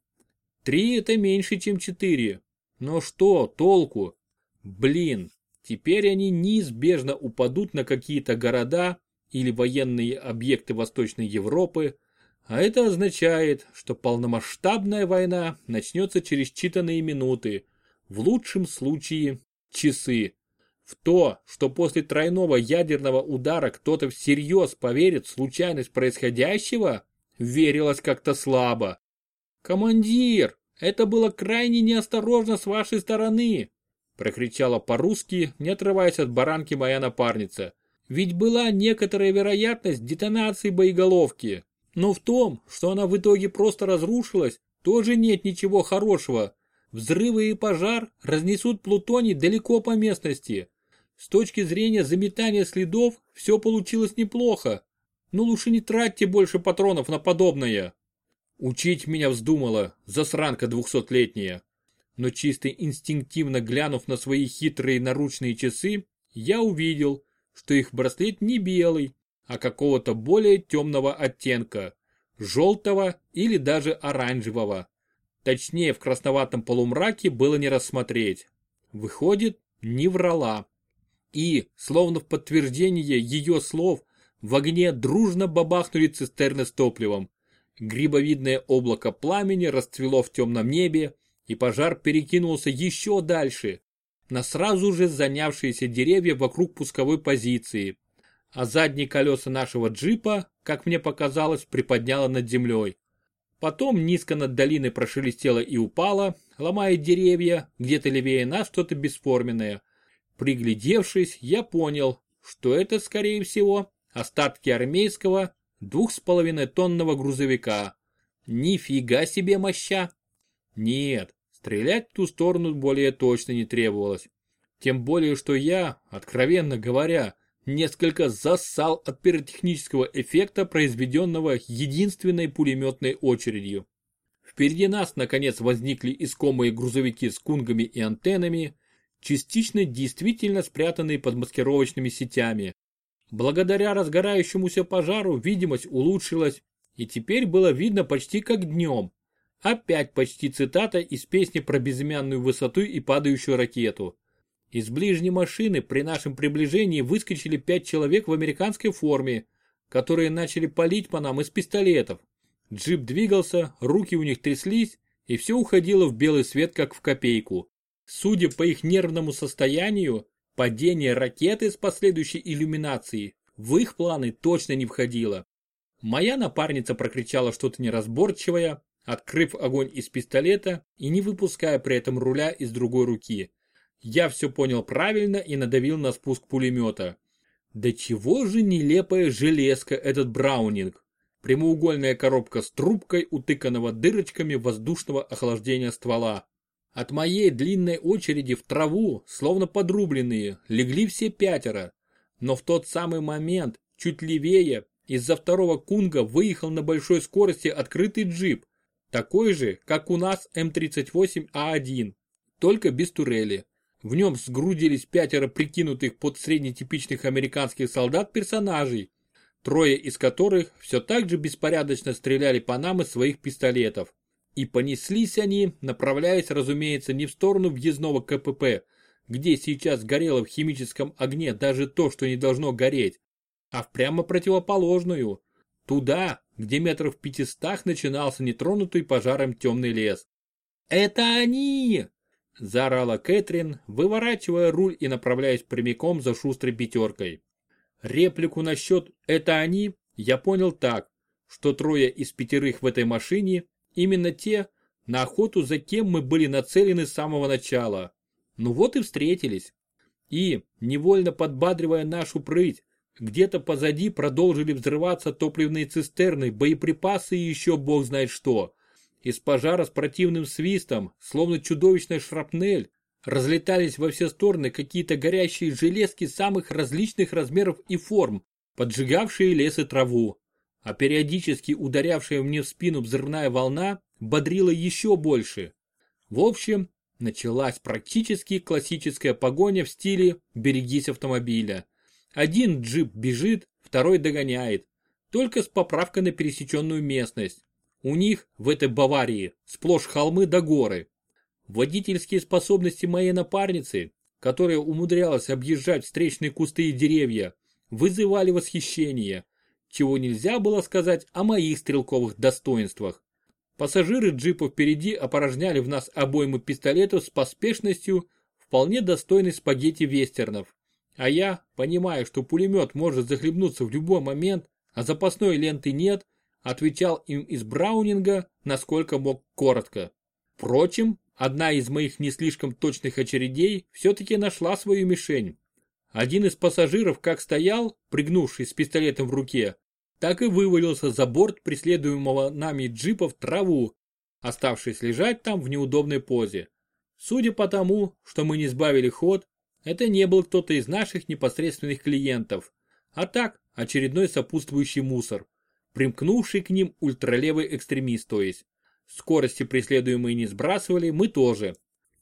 Три это меньше, чем четыре. Но что толку? Блин, теперь они неизбежно упадут на какие-то города или военные объекты Восточной Европы, а это означает, что полномасштабная война начнется через считанные минуты, в лучшем случае часы. В то, что после тройного ядерного удара кто-то всерьез поверит в случайность происходящего, верилось как-то слабо. «Командир, это было крайне неосторожно с вашей стороны!» Прокричала по-русски, не отрываясь от баранки моя напарница. Ведь была некоторая вероятность детонации боеголовки. Но в том, что она в итоге просто разрушилась, тоже нет ничего хорошего. Взрывы и пожар разнесут плутоний далеко по местности. С точки зрения заметания следов все получилось неплохо. Но лучше не тратьте больше патронов на подобное. Учить меня вздумала, засранка двухсотлетняя. Но чисто инстинктивно глянув на свои хитрые наручные часы, я увидел, что их браслет не белый, а какого-то более темного оттенка, желтого или даже оранжевого. Точнее, в красноватом полумраке было не рассмотреть. Выходит, не врала. И, словно в подтверждение ее слов, в огне дружно бабахнули цистерны с топливом. Грибовидное облако пламени расцвело в темном небе, и пожар перекинулся еще дальше, на сразу же занявшиеся деревья вокруг пусковой позиции. а задние колеса нашего джипа, как мне показалось, приподняло над землей. Потом низко над долиной прошелестело и упало, ломая деревья, где-то левее нас что-то бесформенное. Приглядевшись, я понял, что это, скорее всего, остатки армейского двух с половиной тонного грузовика. Нифига себе моща! Нет, стрелять в ту сторону более точно не требовалось. Тем более, что я, откровенно говоря, несколько зассал от пиротехнического эффекта, произведенного единственной пулеметной очередью. Впереди нас, наконец, возникли искомые грузовики с кунгами и антеннами, частично действительно спрятанные под маскировочными сетями. Благодаря разгорающемуся пожару видимость улучшилась, и теперь было видно почти как днем. Опять почти цитата из песни про безымянную высоту и падающую ракету. Из ближней машины при нашем приближении выскочили пять человек в американской форме, которые начали палить по нам из пистолетов. Джип двигался, руки у них тряслись, и все уходило в белый свет, как в копейку. Судя по их нервному состоянию, падение ракеты с последующей иллюминацией в их планы точно не входило. Моя напарница прокричала что-то неразборчивое, открыв огонь из пистолета и не выпуская при этом руля из другой руки. Я все понял правильно и надавил на спуск пулемета. Да чего же нелепая железка этот Браунинг. Прямоугольная коробка с трубкой, утыканного дырочками воздушного охлаждения ствола. От моей длинной очереди в траву, словно подрубленные, легли все пятеро. Но в тот самый момент, чуть левее, из-за второго кунга выехал на большой скорости открытый джип, такой же, как у нас М38А1, только без турели. В нем сгрудились пятеро прикинутых под среднетипичных американских солдат персонажей, трое из которых все так же беспорядочно стреляли по нам из своих пистолетов. И понеслись они, направляясь, разумеется, не в сторону въездного КПП, где сейчас горело в химическом огне даже то, что не должно гореть, а в прямо противоположную, туда, где метров в пятистах начинался нетронутый пожаром темный лес. «Это они!» – заорала Кэтрин, выворачивая руль и направляясь прямиком за шустрой пятеркой. Реплику насчет «это они» я понял так, что трое из пятерых в этой машине именно те, на охоту за кем мы были нацелены с самого начала. Ну вот и встретились. И, невольно подбадривая нашу прыть, где-то позади продолжили взрываться топливные цистерны, боеприпасы и еще бог знает что. Из пожара с противным свистом, словно чудовищная шрапнель, разлетались во все стороны какие-то горящие железки самых различных размеров и форм, поджигавшие лес и траву. А периодически ударявшая мне в спину взрывная волна бодрила еще больше. В общем, началась практически классическая погоня в стиле «берегись автомобиля». Один джип бежит, второй догоняет, только с поправкой на пересеченную местность. У них в этой Баварии сплошь холмы да горы. Водительские способности моей напарницы, которая умудрялась объезжать встречные кусты и деревья, вызывали восхищение, чего нельзя было сказать о моих стрелковых достоинствах. Пассажиры джипа впереди опорожняли в нас обоймы пистолетов с поспешностью, вполне достойной спагетти вестернов. А я, понимая, что пулемет может захлебнуться в любой момент, а запасной ленты нет, отвечал им из Браунинга, насколько мог коротко. Впрочем, одна из моих не слишком точных очередей все-таки нашла свою мишень. Один из пассажиров как стоял, пригнувшись с пистолетом в руке, так и вывалился за борт преследуемого нами джипа в траву, оставшись лежать там в неудобной позе. Судя по тому, что мы не сбавили ход, это не был кто-то из наших непосредственных клиентов, а так очередной сопутствующий мусор примкнувший к ним ультралевый экстремист, то есть. Скорости преследуемые не сбрасывали, мы тоже.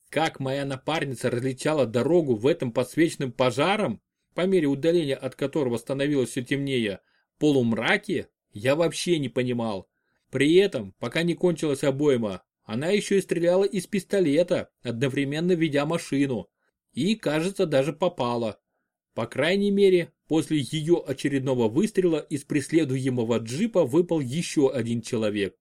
Как моя напарница различала дорогу в этом подсвеченном пожаром, по мере удаления от которого становилось все темнее, полумраке, я вообще не понимал. При этом, пока не кончилась обойма, она еще и стреляла из пистолета, одновременно ведя машину. И, кажется, даже попала. По крайней мере, после ее очередного выстрела из преследуемого джипа выпал еще один человек.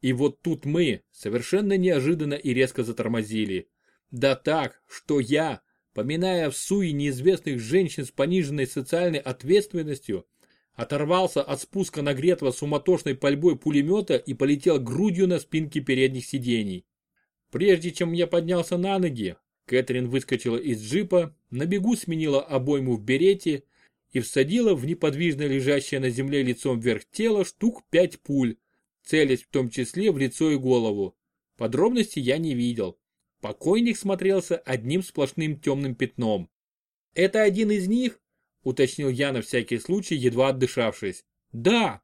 И вот тут мы совершенно неожиданно и резко затормозили. Да так, что я, поминая в суе неизвестных женщин с пониженной социальной ответственностью, оторвался от спуска нагретого суматошной пальбой пулемета и полетел грудью на спинке передних сидений. Прежде чем я поднялся на ноги, Кэтрин выскочила из джипа, на бегу сменила обойму в берете и всадила в неподвижно лежащее на земле лицом вверх тело штук пять пуль, целясь в том числе в лицо и голову. Подробностей я не видел. Покойник смотрелся одним сплошным темным пятном. «Это один из них?» – уточнил я на всякий случай, едва отдышавшись. «Да!»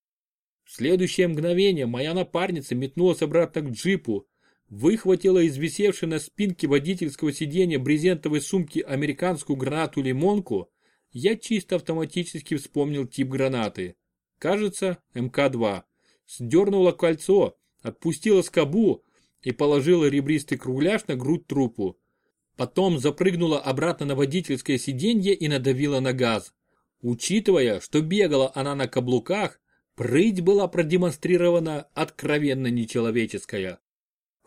В следующее мгновение моя напарница метнулась обратно к джипу, выхватила из висевшей на спинке водительского сиденья брезентовой сумки американскую гранату-лимонку, я чисто автоматически вспомнил тип гранаты. Кажется, МК-2. Сдернула кольцо, отпустила скобу, и положила ребристый кругляш на грудь трупу. Потом запрыгнула обратно на водительское сиденье и надавила на газ. Учитывая, что бегала она на каблуках, прыть была продемонстрирована откровенно нечеловеческая.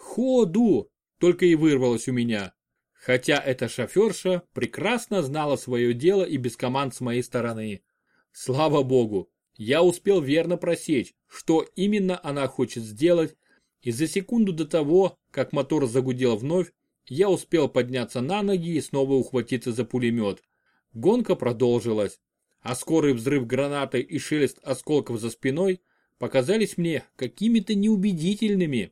«Ходу!» только и вырвалось у меня. Хотя эта шоферша прекрасно знала свое дело и без команд с моей стороны. Слава богу, я успел верно просечь, что именно она хочет сделать и за секунду до того, как мотор загудел вновь, я успел подняться на ноги и снова ухватиться за пулемет. Гонка продолжилась, а скорый взрыв гранаты и шелест осколков за спиной показались мне какими-то неубедительными.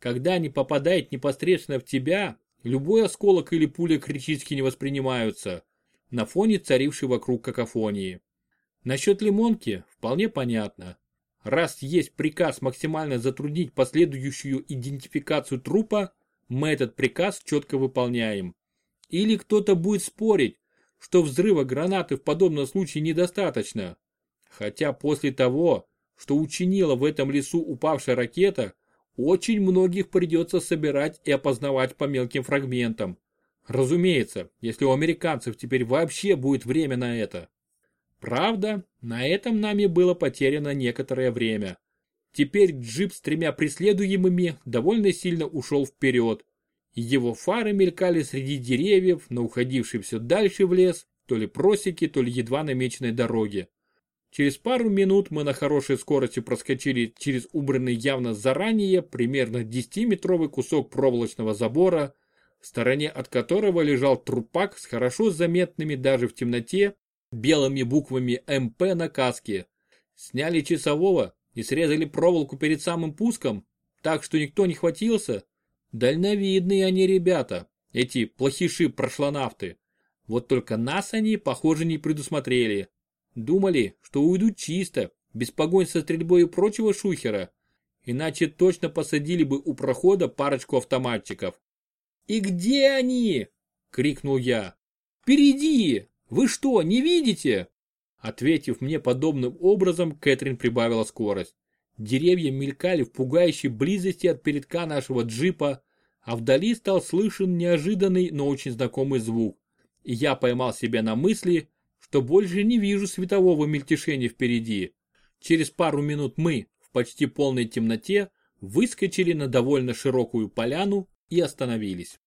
Когда они попадают непосредственно в тебя, любой осколок или пуля критически не воспринимаются, на фоне царившей вокруг какофонии. Насчет лимонки вполне понятно. Раз есть приказ максимально затруднить последующую идентификацию трупа, мы этот приказ четко выполняем. Или кто-то будет спорить, что взрыва гранаты в подобном случае недостаточно. Хотя после того, что учинила в этом лесу упавшая ракета, очень многих придется собирать и опознавать по мелким фрагментам. Разумеется, если у американцев теперь вообще будет время на это. Правда, на этом нами было потеряно некоторое время. Теперь джип с тремя преследуемыми довольно сильно ушел вперед. Его фары мелькали среди деревьев на уходившей все дальше в лес, то ли просеки, то ли едва намеченной дороге. Через пару минут мы на хорошей скорости проскочили через убранный явно заранее примерно 10-метровый кусок проволочного забора, в стороне от которого лежал трупак с хорошо заметными даже в темноте белыми буквами МП на каске. Сняли часового и срезали проволоку перед самым пуском, так что никто не хватился. Дальновидные они ребята, эти плохиши-прошлонавты. Вот только нас они, похоже, не предусмотрели. Думали, что уйдут чисто, без погонь со стрельбой и прочего шухера. Иначе точно посадили бы у прохода парочку автоматчиков. «И где они?» — крикнул я. «Впереди! Вы что, не видите?» Ответив мне подобным образом, Кэтрин прибавила скорость. Деревья мелькали в пугающей близости от передка нашего джипа, а вдали стал слышен неожиданный, но очень знакомый звук. И я поймал себя на мысли, что больше не вижу светового мельтешения впереди. Через пару минут мы, в почти полной темноте, выскочили на довольно широкую поляну и остановились.